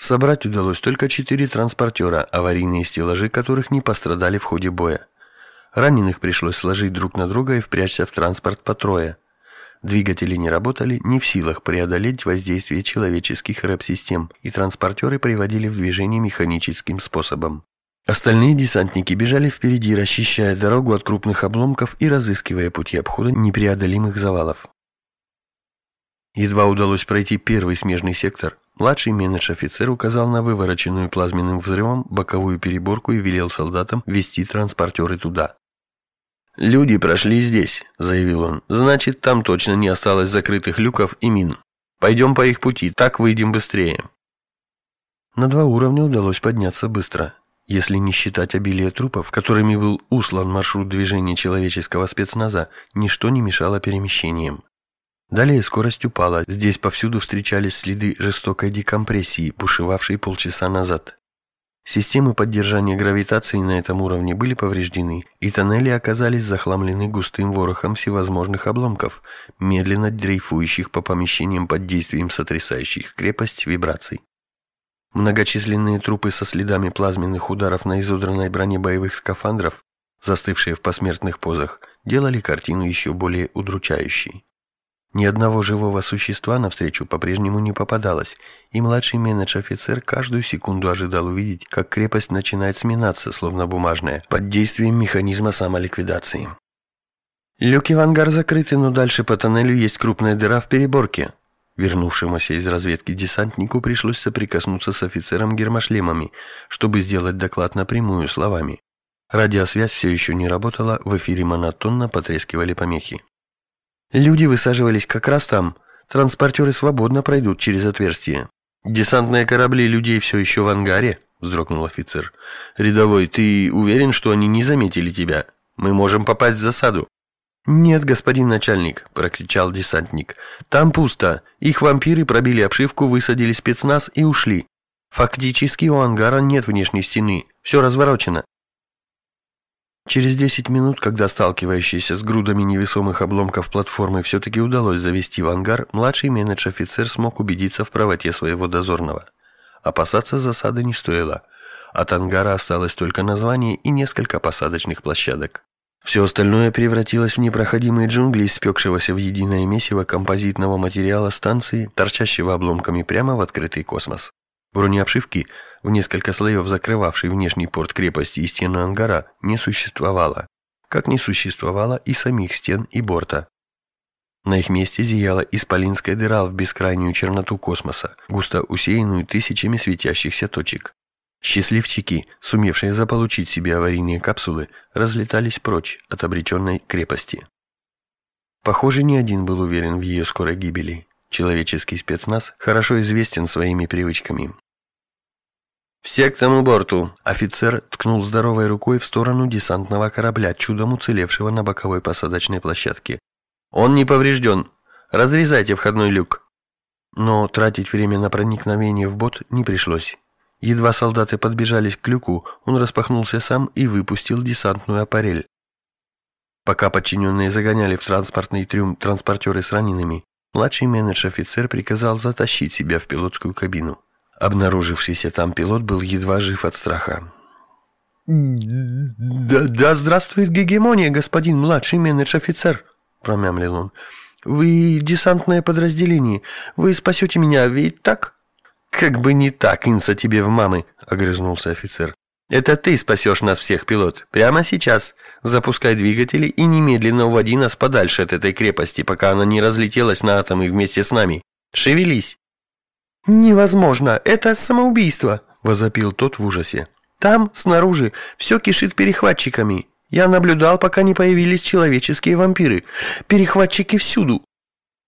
Собрать удалось только четыре транспортера, аварийные стеллажи которых не пострадали в ходе боя. Раненых пришлось сложить друг на друга и впрячься в транспорт по трое. Двигатели не работали, не в силах преодолеть воздействие человеческих рэп-систем, и транспортеры приводили в движение механическим способом. Остальные десантники бежали впереди, расчищая дорогу от крупных обломков и разыскивая пути обхода непреодолимых завалов. Едва удалось пройти первый смежный сектор, младший менедж-офицер указал на вывороченную плазменным взрывом боковую переборку и велел солдатам вести транспортеры туда. «Люди прошли здесь», — заявил он. «Значит, там точно не осталось закрытых люков и мин. Пойдем по их пути, так выйдем быстрее». На два уровня удалось подняться быстро. Если не считать обилие трупов, которыми был услан маршрут движения человеческого спецназа, ничто не мешало перемещениям. Далее скорость упала. Здесь повсюду встречались следы жестокой декомпрессии, бушевавшей полчаса назад. Системы поддержания гравитации на этом уровне были повреждены, и тоннели оказались захламлены густым ворохом всевозможных обломков, медленно дрейфующих по помещениям под действием сотрясающих крепость вибраций. Многочисленные трупы со следами плазменных ударов на изодранной броне боевых скафандров, застывшие в посмертных позах, делали картину еще более удручающей. Ни одного живого существа навстречу по-прежнему не попадалось, и младший менедж-офицер каждую секунду ожидал увидеть, как крепость начинает сминаться, словно бумажная, под действием механизма самоликвидации. Люки в ангар закрыты, но дальше по тоннелю есть крупная дыра в переборке. Вернувшемуся из разведки десантнику пришлось соприкоснуться с офицером гермошлемами, чтобы сделать доклад напрямую словами. Радиосвязь все еще не работала, в эфире монотонно потрескивали помехи. Люди высаживались как раз там. Транспортеры свободно пройдут через отверстие. Десантные корабли людей все еще в ангаре, вздрогнул офицер. Рядовой, ты уверен, что они не заметили тебя? Мы можем попасть в засаду. «Нет, господин начальник», – прокричал десантник. «Там пусто. Их вампиры пробили обшивку, высадили спецназ и ушли. Фактически у ангара нет внешней стены. Все разворочено. Через 10 минут, когда сталкивающиеся с грудами невесомых обломков платформы все-таки удалось завести в ангар, младший менедж-офицер смог убедиться в правоте своего дозорного. Опасаться засады не стоило. От ангара осталось только название и несколько посадочных площадок. Все остальное превратилось в непроходимые джунгли, испекшегося в единое месиво композитного материала станции, торчащего обломками прямо в открытый космос. Бронеобшивки – в несколько слоев закрывавший внешний порт крепости и стены ангара, не существовало, как не существовало и самих стен и борта. На их месте зияла исполинская дыра в бескрайнюю черноту космоса, густо усеянную тысячами светящихся точек. Счастливчики, сумевшие заполучить себе аварийные капсулы, разлетались прочь от обреченной крепости. Похоже, ни один был уверен в ее скорой гибели. Человеческий спецназ хорошо известен своими привычками. «Все к тому борту!» Офицер ткнул здоровой рукой в сторону десантного корабля, чудом уцелевшего на боковой посадочной площадке. «Он не поврежден. Разрезайте входной люк». Но тратить время на проникновение в бот не пришлось. Едва солдаты подбежались к люку, он распахнулся сам и выпустил десантную аппарель. Пока подчиненные загоняли в транспортный трюм транспортеры с ранеными, младший менедж-офицер приказал затащить себя в пилотскую кабину. Обнаружившийся там пилот был едва жив от страха. «Да, да здравствует гегемония, господин младший менедж-офицер», — промямлил он. «Вы десантное подразделение. Вы спасете меня, ведь так?» «Как бы не так, инса тебе в мамы», — огрызнулся офицер. «Это ты спасешь нас всех, пилот. Прямо сейчас. Запускай двигатели и немедленно уводи нас подальше от этой крепости, пока она не разлетелась на атомы вместе с нами. Шевелись!» «Невозможно! Это самоубийство!» – возопил тот в ужасе. «Там, снаружи, все кишит перехватчиками. Я наблюдал, пока не появились человеческие вампиры. Перехватчики всюду!»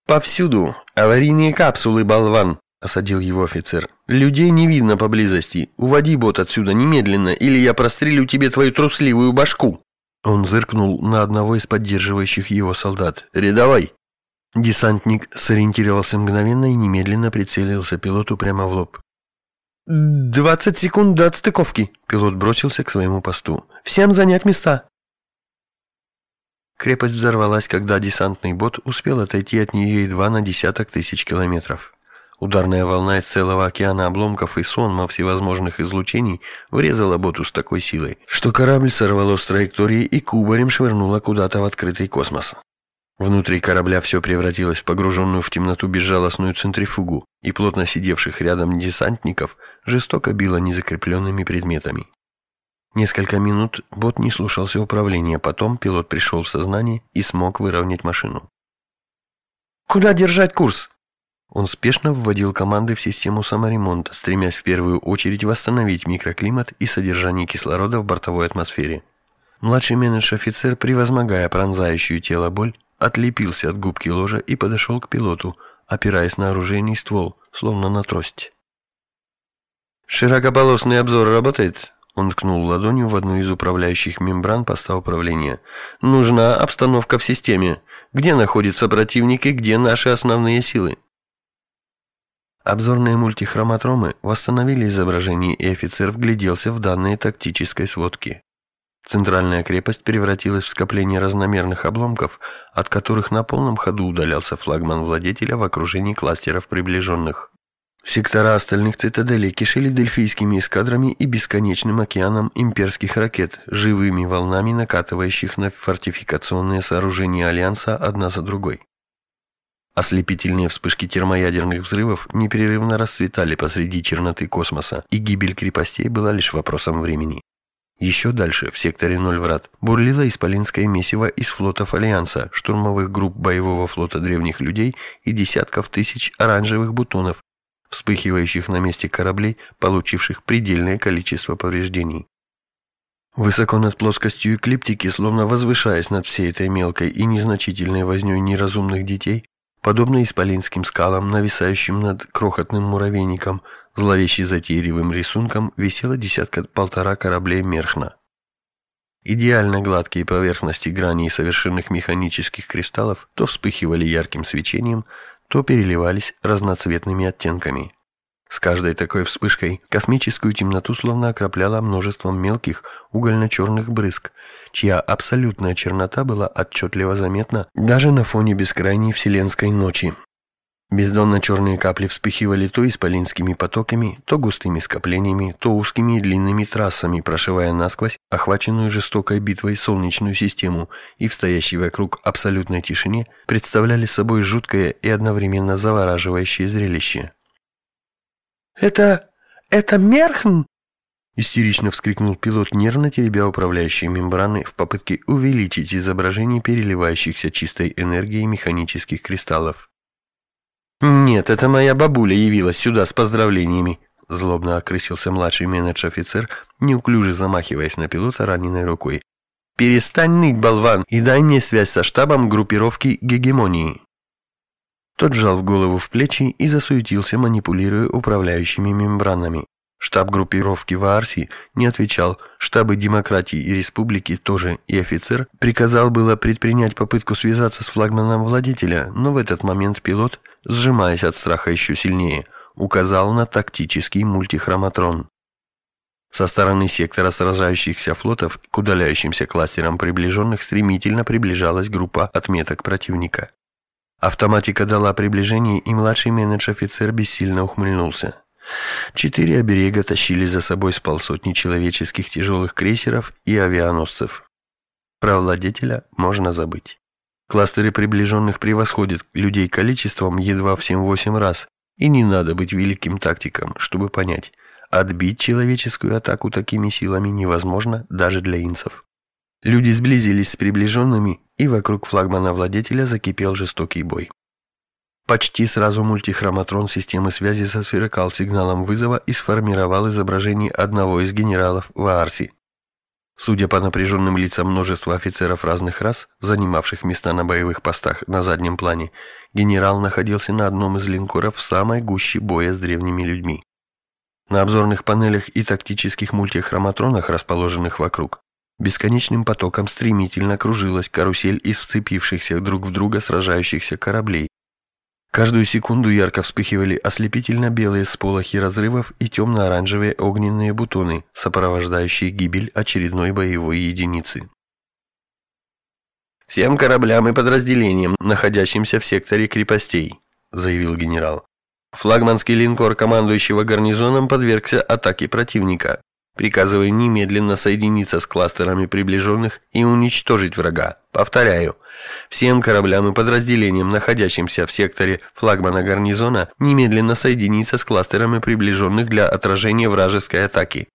«Повсюду! Аварийные капсулы, болван!» – осадил его офицер. «Людей не видно поблизости. Уводи бот отсюда немедленно, или я прострелю тебе твою трусливую башку!» Он зыркнул на одного из поддерживающих его солдат. «Рядовой, Десантник сориентировался мгновенно и немедленно прицелился пилоту прямо в лоб. «Двадцать секунд до отстыковки!» Пилот бросился к своему посту. «Всем занять места!» Крепость взорвалась, когда десантный бот успел отойти от нее едва на десяток тысяч километров. Ударная волна из целого океана обломков и сонма всевозможных излучений врезала боту с такой силой, что корабль сорвало с траектории и кубарем швырнуло куда-то в открытый космос. Внутри корабля все превратилось в погруженную в темноту безжалостную центрифугу, и плотно сидевших рядом десантников жестоко било незакрепленными предметами. Несколько минут бот не слушался управления, потом пилот пришел в сознание и смог выровнять машину. «Куда держать курс?» Он спешно вводил команды в систему саморемонта, стремясь в первую очередь восстановить микроклимат и содержание кислорода в бортовой атмосфере. Младший менедж-офицер, превозмогая пронзающую тело боль, отлепился от губки ложа и подошел к пилоту, опираясь на оружейный ствол, словно на трость. «Широкополосный обзор работает?» Он ткнул ладонью в одну из управляющих мембран поста управления. «Нужна обстановка в системе. Где находятся противники, где наши основные силы?» Обзорные мультихроматромы восстановили изображение, и офицер вгляделся в данные тактической сводки. Центральная крепость превратилась в скопление разномерных обломков, от которых на полном ходу удалялся флагман владетеля в окружении кластеров приближенных. Сектора остальных цитаделей кишели дельфийскими эскадрами и бесконечным океаном имперских ракет, живыми волнами накатывающих на фортификационные сооружения Альянса одна за другой. Ослепительные вспышки термоядерных взрывов непрерывно расцветали посреди черноты космоса, и гибель крепостей была лишь вопросом времени. Еще дальше, в секторе Ноль Врат, бурлило исполинское месиво из флотов Альянса, штурмовых групп боевого флота древних людей и десятков тысяч оранжевых бутонов, вспыхивающих на месте кораблей, получивших предельное количество повреждений. Высоко над плоскостью эклиптики, словно возвышаясь над всей этой мелкой и незначительной вознёй неразумных детей, подобно исполинским скалам, нависающим над крохотным муравейником, зловеще затейливым рисунком висело десятка-полтора кораблей Мерхна. Идеально гладкие поверхности граней совершенных механических кристаллов то вспыхивали ярким свечением, то переливались разноцветными оттенками. С каждой такой вспышкой космическую темноту словно окропляло множеством мелких угольно-черных брызг, чья абсолютная чернота была отчетливо заметна даже на фоне бескрайней вселенской ночи. Бездонно-черные капли вспыхивали то исполинскими потоками, то густыми скоплениями, то узкими и длинными трассами, прошивая насквозь охваченную жестокой битвой солнечную систему и в стоящей вокруг абсолютной тишине представляли собой жуткое и одновременно завораживающее зрелище. «Это... это Мерхн!» Истерично вскрикнул пилот, нервно теребя управляющие мембраны в попытке увеличить изображение переливающихся чистой энергией механических кристаллов. «Нет, это моя бабуля явилась сюда с поздравлениями», злобно окрысился младший менедж-офицер, неуклюже замахиваясь на пилота раненой рукой. «Перестань ныть, болван, и дай мне связь со штабом группировки «Гегемонии». Тот жал голову в плечи и засуетился, манипулируя управляющими мембранами. Штаб группировки Ваарси не отвечал, штабы демократии и республики тоже, и офицер приказал было предпринять попытку связаться с флагманом владетеля, но в этот момент пилот, сжимаясь от страха еще сильнее, указал на тактический мультихроматрон. Со стороны сектора сражающихся флотов к удаляющимся кластерам приближенных стремительно приближалась группа отметок противника. Автоматика дала приближение, и младший менедж-офицер бессильно ухмыльнулся. Четыре оберега тащили за собой с полсотни человеческих тяжелых крейсеров и авианосцев. Про владетеля можно забыть. Кластеры приближенных превосходят людей количеством едва в 7-8 раз, и не надо быть великим тактиком, чтобы понять, отбить человеческую атаку такими силами невозможно даже для инцев. Люди сблизились с приближенными, и вокруг флагмана владетеля закипел жестокий бой. Почти сразу мультихроматрон системы связи засверкал сигналом вызова и сформировал изображение одного из генералов Ваарси. Судя по напряженным лицам множества офицеров разных рас, занимавших места на боевых постах на заднем плане, генерал находился на одном из линкоров в самой гуще боя с древними людьми. На обзорных панелях и тактических мультихроматронах, расположенных вокруг, бесконечным потоком стремительно кружилась карусель из вцепившихся друг в друга сражающихся кораблей, Каждую секунду ярко вспыхивали ослепительно-белые сполохи разрывов и темно-оранжевые огненные бутоны, сопровождающие гибель очередной боевой единицы. «Всем кораблям и подразделениям, находящимся в секторе крепостей», заявил генерал. Флагманский линкор командующего гарнизоном подвергся атаке противника. Приказываю немедленно соединиться с кластерами приближенных и уничтожить врага. Повторяю, всем кораблям и подразделениям, находящимся в секторе флагмана гарнизона, немедленно соединиться с кластерами приближенных для отражения вражеской атаки.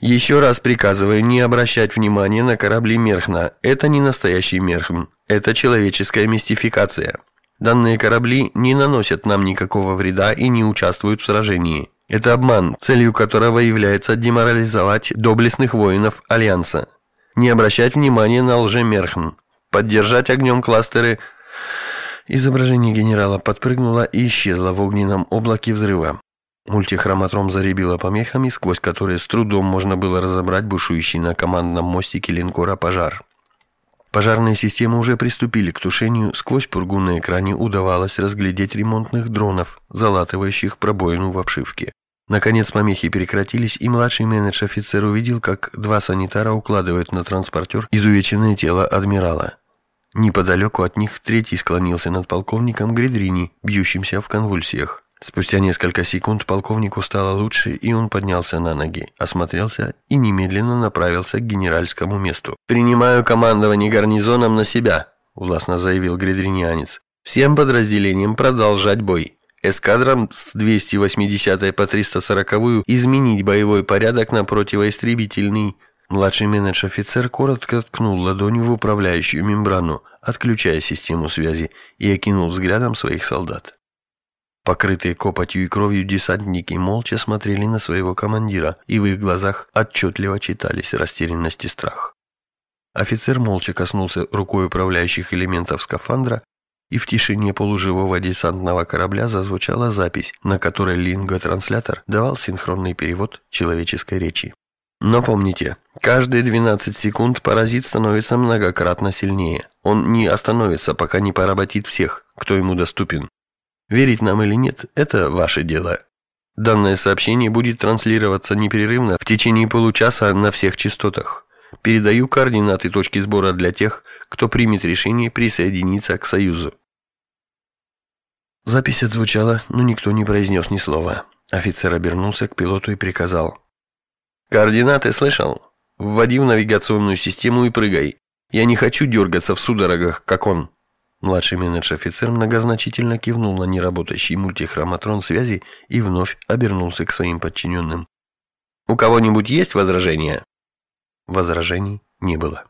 Еще раз приказываю не обращать внимания на корабли Мерхна. Это не настоящий Мерхн. Это человеческая мистификация. Данные корабли не наносят нам никакого вреда и не участвуют в сражении. Это обман, целью которого является деморализовать доблестных воинов Альянса. Не обращать внимания на лжемерхн. Поддержать огнем кластеры... Изображение генерала подпрыгнуло и исчезло в огненном облаке взрыва. Мультихроматром заребило помехами, сквозь которые с трудом можно было разобрать бушующий на командном мостике линкора пожар. Пожарные системы уже приступили к тушению, сквозь пургу на экране удавалось разглядеть ремонтных дронов, залатывающих пробоину в обшивке. Наконец помехи прекратились, и младший менедж-офицер увидел, как два санитара укладывают на транспортер изувеченное тело адмирала. Неподалеку от них третий склонился над полковником Гридрини, бьющимся в конвульсиях. Спустя несколько секунд полковнику стало лучше, и он поднялся на ноги, осмотрелся и немедленно направился к генеральскому месту. «Принимаю командование гарнизоном на себя», – властно заявил гридринянец. «Всем подразделениям продолжать бой. Эскадрам с 280 по 340 изменить боевой порядок на противоистребительный». Младший менедж-офицер коротко ткнул ладонью в управляющую мембрану, отключая систему связи, и окинул взглядом своих солдат. Покрытые копотью и кровью десантники молча смотрели на своего командира, и в их глазах отчетливо читались растерянность и страх. Офицер молча коснулся рукой управляющих элементов скафандра, и в тишине полуживого десантного корабля зазвучала запись, на которой лингвотранслятор давал синхронный перевод человеческой речи. Но помните, каждые 12 секунд паразит становится многократно сильнее. Он не остановится, пока не поработит всех, кто ему доступен. Верить нам или нет, это ваше дело. Данное сообщение будет транслироваться непрерывно в течение получаса на всех частотах. Передаю координаты точки сбора для тех, кто примет решение присоединиться к Союзу. Запись отзвучала, но никто не произнес ни слова. Офицер обернулся к пилоту и приказал. «Координаты слышал? Вводи в навигационную систему и прыгай. Я не хочу дергаться в судорогах, как он». Младший менедж-офицер многозначительно кивнул на неработающий мультихроматрон связи и вновь обернулся к своим подчиненным. «У кого-нибудь есть возражения?» Возражений не было.